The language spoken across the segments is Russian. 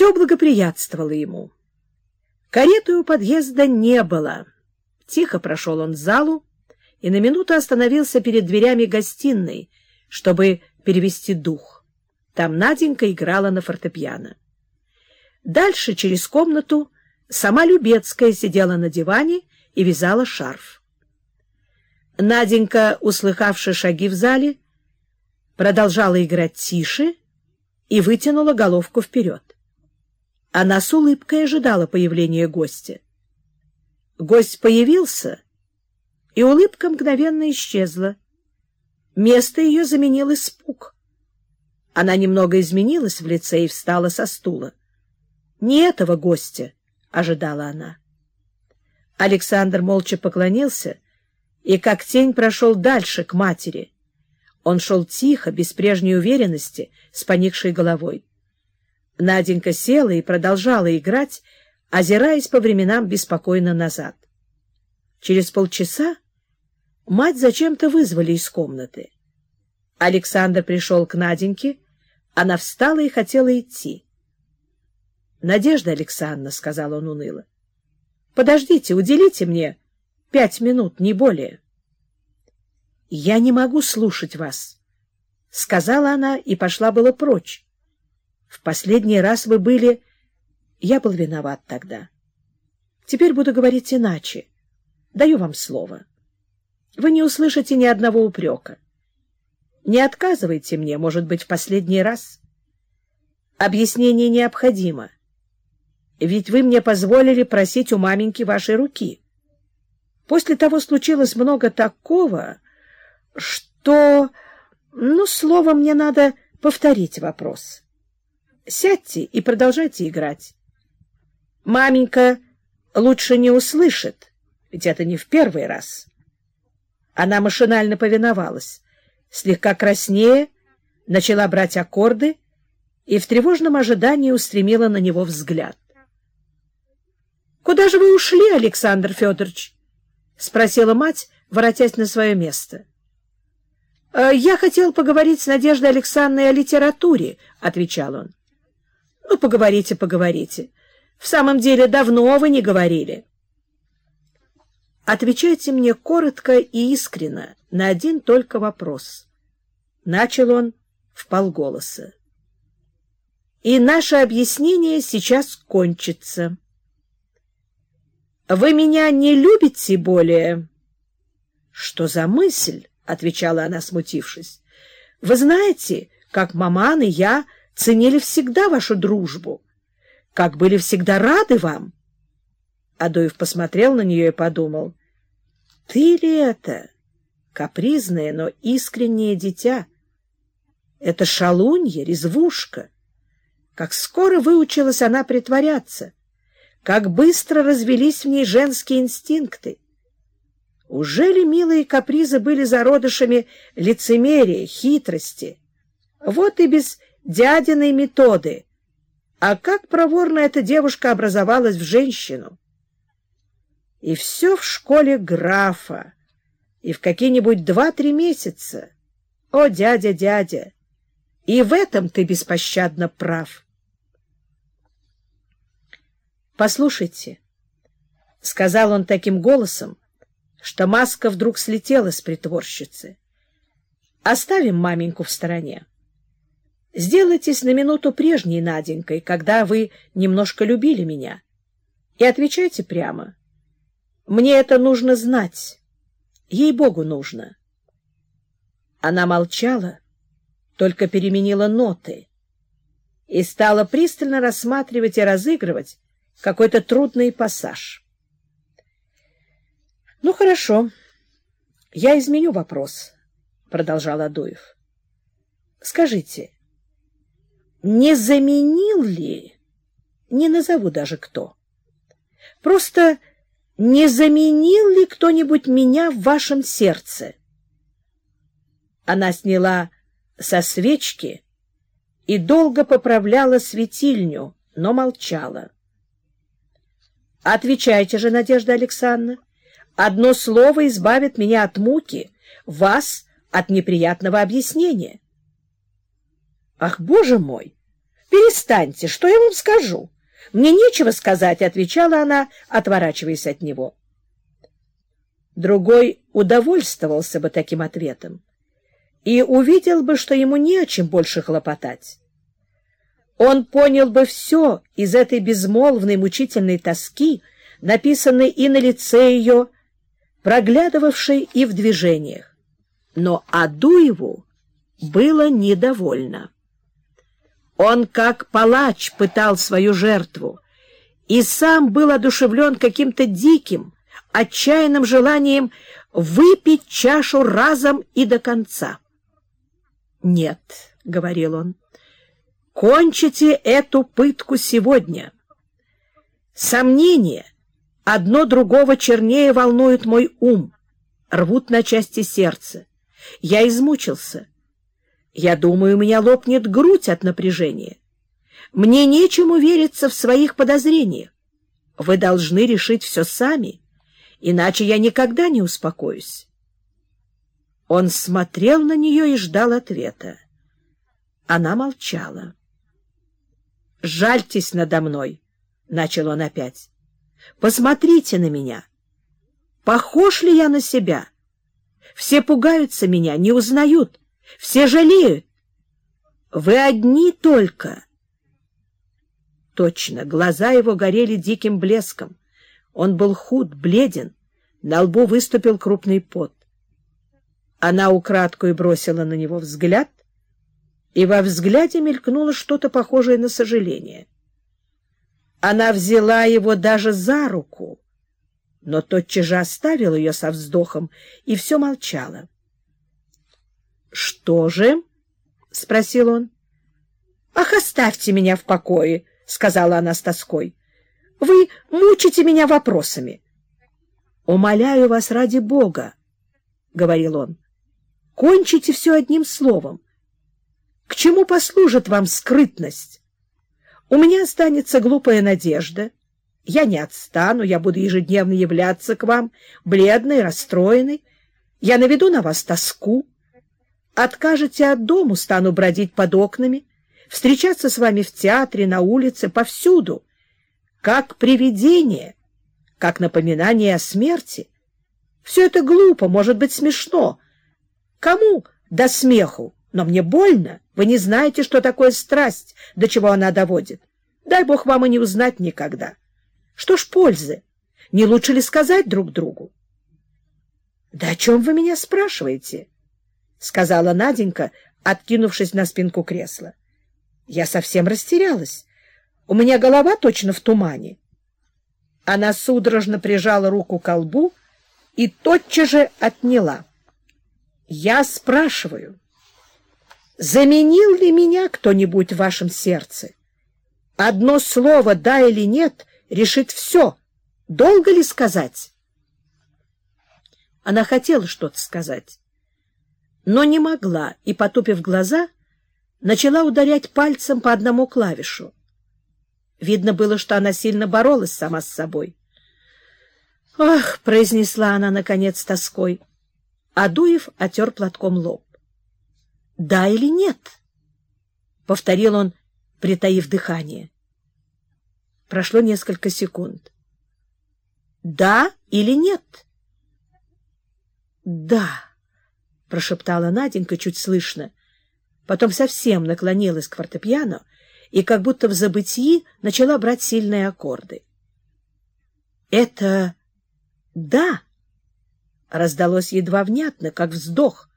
Все благоприятствовало ему. Кареты у подъезда не было. Тихо прошел он залу и на минуту остановился перед дверями гостиной, чтобы перевести дух. Там Наденька играла на фортепиано. Дальше, через комнату, сама Любецкая сидела на диване и вязала шарф. Наденька, услыхавши шаги в зале, продолжала играть тише и вытянула головку вперед. Она с улыбкой ожидала появления гостя. Гость появился, и улыбка мгновенно исчезла. Место ее заменил испуг. Она немного изменилась в лице и встала со стула. Не этого гостя ожидала она. Александр молча поклонился и, как тень, прошел дальше, к матери. Он шел тихо, без прежней уверенности, с поникшей головой. Наденька села и продолжала играть, озираясь по временам беспокойно назад. Через полчаса мать зачем-то вызвали из комнаты. Александр пришел к Наденьке, она встала и хотела идти. — Надежда Александровна, — сказал он уныло, — подождите, уделите мне пять минут, не более. — Я не могу слушать вас, — сказала она и пошла было прочь. В последний раз вы были... Я был виноват тогда. Теперь буду говорить иначе. Даю вам слово. Вы не услышите ни одного упрека. Не отказывайте мне, может быть, в последний раз. Объяснение необходимо. Ведь вы мне позволили просить у маменьки вашей руки. После того случилось много такого, что... Ну, слово, мне надо повторить вопрос. Сядьте и продолжайте играть. Маменька лучше не услышит, ведь это не в первый раз. Она машинально повиновалась, слегка краснее, начала брать аккорды и в тревожном ожидании устремила на него взгляд. — Куда же вы ушли, Александр Федорович? — спросила мать, воротясь на свое место. — Я хотел поговорить с Надеждой Александровной о литературе, — отвечал он. Ну, поговорите, поговорите. В самом деле, давно вы не говорили. Отвечайте мне коротко и искренно на один только вопрос. Начал он в полголоса. И наше объяснение сейчас кончится. Вы меня не любите более? Что за мысль? — отвечала она, смутившись. — Вы знаете, как маман и я ценили всегда вашу дружбу, как были всегда рады вам. Адоев посмотрел на нее и подумал, «Ты ли это, капризное, но искреннее дитя? Это шалунья, резвушка. Как скоро выучилась она притворяться, как быстро развелись в ней женские инстинкты. Уже ли милые капризы были зародышами лицемерия, хитрости? Вот и без дядиной методы. А как проворно эта девушка образовалась в женщину? И все в школе графа, и в какие-нибудь два-три месяца. О, дядя, дядя, и в этом ты беспощадно прав. «Послушайте», — сказал он таким голосом, что маска вдруг слетела с притворщицы. «Оставим маменьку в стороне. Сделайтесь на минуту прежней Наденькой, когда вы немножко любили меня. И отвечайте прямо. Мне это нужно знать. Ей-богу нужно. Она молчала, только переменила ноты и стала пристально рассматривать и разыгрывать какой-то трудный пассаж. — Ну, хорошо. Я изменю вопрос, — продолжал Адуев. — Скажите, не заменил ли, не назову даже кто, просто не заменил ли кто-нибудь меня в вашем сердце? Она сняла со свечки и долго поправляла светильню, но молчала. Отвечайте же, Надежда Александровна. Одно слово избавит меня от муки, вас — от неприятного объяснения. Ах, боже мой! Перестаньте, что я вам скажу? Мне нечего сказать, — отвечала она, отворачиваясь от него. Другой удовольствовался бы таким ответом и увидел бы, что ему не о чем больше хлопотать. Он понял бы все из этой безмолвной мучительной тоски, написанной и на лице ее, проглядывавшей и в движениях. Но Адуеву было недовольно. Он, как палач, пытал свою жертву, и сам был одушевлен каким-то диким, отчаянным желанием выпить чашу разом и до конца. «Нет», — говорил он, — «кончите эту пытку сегодня. Сомнения, одно другого чернее волнуют мой ум, рвут на части сердце. Я измучился. Я думаю, у меня лопнет грудь от напряжения. Мне нечему вериться в своих подозрениях. Вы должны решить все сами, иначе я никогда не успокоюсь. Он смотрел на нее и ждал ответа. Она молчала. «Жальтесь надо мной», — начал он опять. «Посмотрите на меня. Похож ли я на себя? Все пугаются меня, не узнают, все жалеют. Вы одни только». Точно, глаза его горели диким блеском. Он был худ, бледен, на лбу выступил крупный пот. Она украдкой бросила на него взгляд, и во взгляде мелькнуло что-то похожее на сожаление. Она взяла его даже за руку, но тотчас же оставила ее со вздохом и все молчала. — Что же? — спросил он. — Ах, оставьте меня в покое, — сказала она с тоской. — Вы мучите меня вопросами. — Умоляю вас ради Бога, — говорил он. Кончите все одним словом. К чему послужит вам скрытность? У меня останется глупая надежда. Я не отстану, я буду ежедневно являться к вам, бледной, расстроенной. Я наведу на вас тоску. Откажете от дому, стану бродить под окнами, встречаться с вами в театре, на улице, повсюду, как привидение, как напоминание о смерти. Все это глупо, может быть смешно, Кому до смеху? Но мне больно. Вы не знаете, что такое страсть, до чего она доводит. Дай Бог вам и не узнать никогда. Что ж пользы? Не лучше ли сказать друг другу? — Да о чем вы меня спрашиваете? — сказала Наденька, откинувшись на спинку кресла. Я совсем растерялась. У меня голова точно в тумане. Она судорожно прижала руку к колбу и тотчас же отняла. Я спрашиваю, заменил ли меня кто-нибудь в вашем сердце? Одно слово «да» или «нет» решит все. Долго ли сказать? Она хотела что-то сказать, но не могла, и, потупив глаза, начала ударять пальцем по одному клавишу. Видно было, что она сильно боролась сама с собой. «Ах!» — произнесла она, наконец, тоской. Адуев отер платком лоб. — Да или нет? — повторил он, притаив дыхание. Прошло несколько секунд. — Да или нет? — Да, — прошептала Наденька чуть слышно. Потом совсем наклонилась к фортепиано и как будто в забытии начала брать сильные аккорды. — Это «да» раздалось едва внятно, как вздох,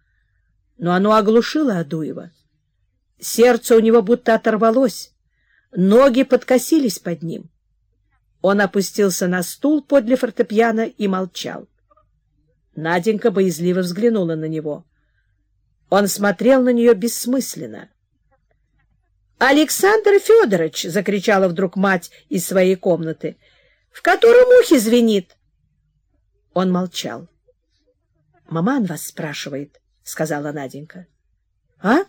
но оно оглушило Адуева. Сердце у него будто оторвалось, ноги подкосились под ним. Он опустился на стул подле фортепиано и молчал. Наденька боязливо взглянула на него. Он смотрел на нее бессмысленно. «Александр Федорович!» — закричала вдруг мать из своей комнаты. «В котором ухе звенит?» Он молчал. Маман вас спрашивает, — сказала Наденька. — А?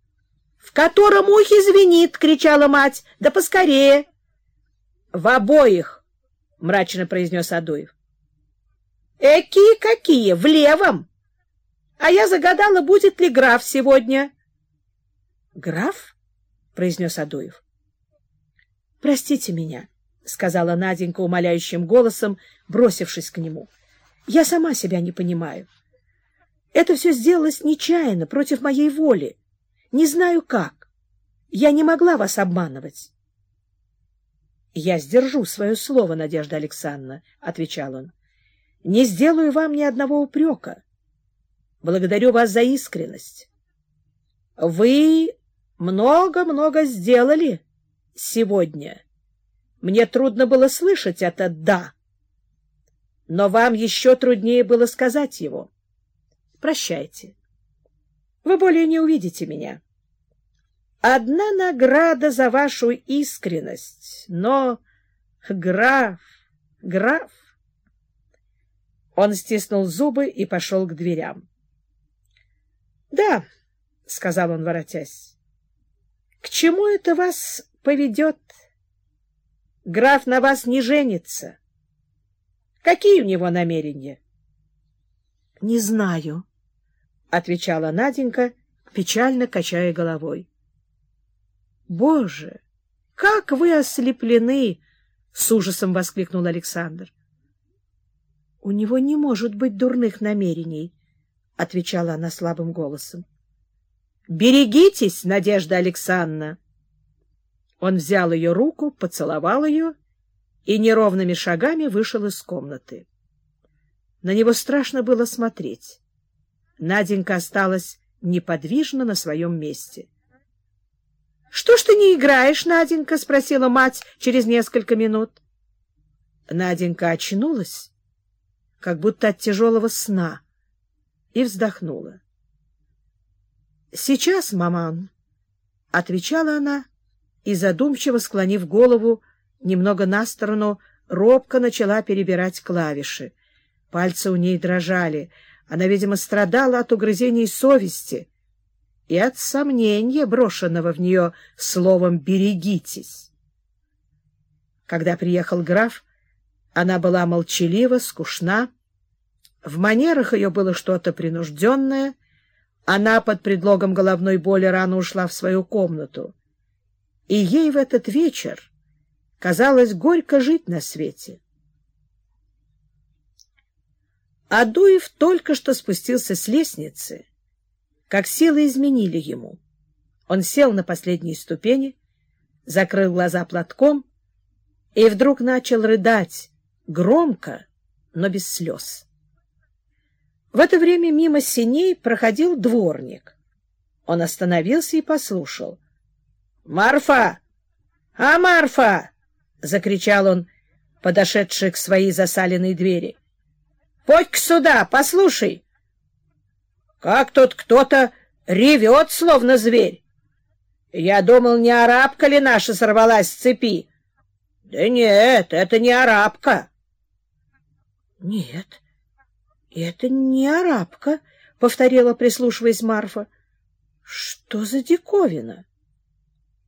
— В котором ухе звенит, — кричала мать. — Да поскорее. — В обоих, — мрачно произнес Адуев. — Эки какие? В левом. А я загадала, будет ли граф сегодня. — Граф? — произнес Адуев. — Простите меня, — сказала Наденька умоляющим голосом, бросившись к нему. — Я сама себя не понимаю. Это все сделалось нечаянно, против моей воли. Не знаю как. Я не могла вас обманывать. — Я сдержу свое слово, Надежда Александровна, — отвечал он. — Не сделаю вам ни одного упрека. Благодарю вас за искренность. Вы много-много сделали сегодня. Мне трудно было слышать это «да», но вам еще труднее было сказать его. Прощайте. Вы более не увидите меня. Одна награда за вашу искренность, но, граф, граф... Он стиснул зубы и пошел к дверям. — Да, — сказал он, воротясь, — к чему это вас поведет? Граф на вас не женится. Какие у него намерения? — Не знаю, — отвечала Наденька, печально качая головой. — Боже, как вы ослеплены! — с ужасом воскликнул Александр. — У него не может быть дурных намерений, — отвечала она слабым голосом. — Берегитесь, Надежда Александровна! Он взял ее руку, поцеловал ее и неровными шагами вышел из комнаты. На него страшно было смотреть. Наденька осталась неподвижно на своем месте. — Что ж ты не играешь, Наденька? — спросила мать через несколько минут. Наденька очнулась, как будто от тяжелого сна, и вздохнула. — Сейчас, маман, — отвечала она, и, задумчиво склонив голову немного на сторону, робко начала перебирать клавиши. Пальцы у ней дрожали. Она, видимо, страдала от угрызений совести и от сомнения, брошенного в нее словом «берегитесь». Когда приехал граф, она была молчалива, скучна. В манерах ее было что-то принужденное. Она под предлогом головной боли рано ушла в свою комнату. И ей в этот вечер казалось горько жить на свете. Адуев только что спустился с лестницы, как силы изменили ему. Он сел на последние ступени, закрыл глаза платком и вдруг начал рыдать, громко, но без слез. В это время мимо синей проходил дворник. Он остановился и послушал. — Марфа! А, Марфа! — закричал он, подошедший к своей засаленной двери. Подь-ка сюда, послушай. Как тут кто-то ревет, словно зверь. Я думал, не арабка ли наша сорвалась с цепи. Да нет, это не арабка. Нет, это не арабка, — повторила, прислушиваясь Марфа. Что за диковина?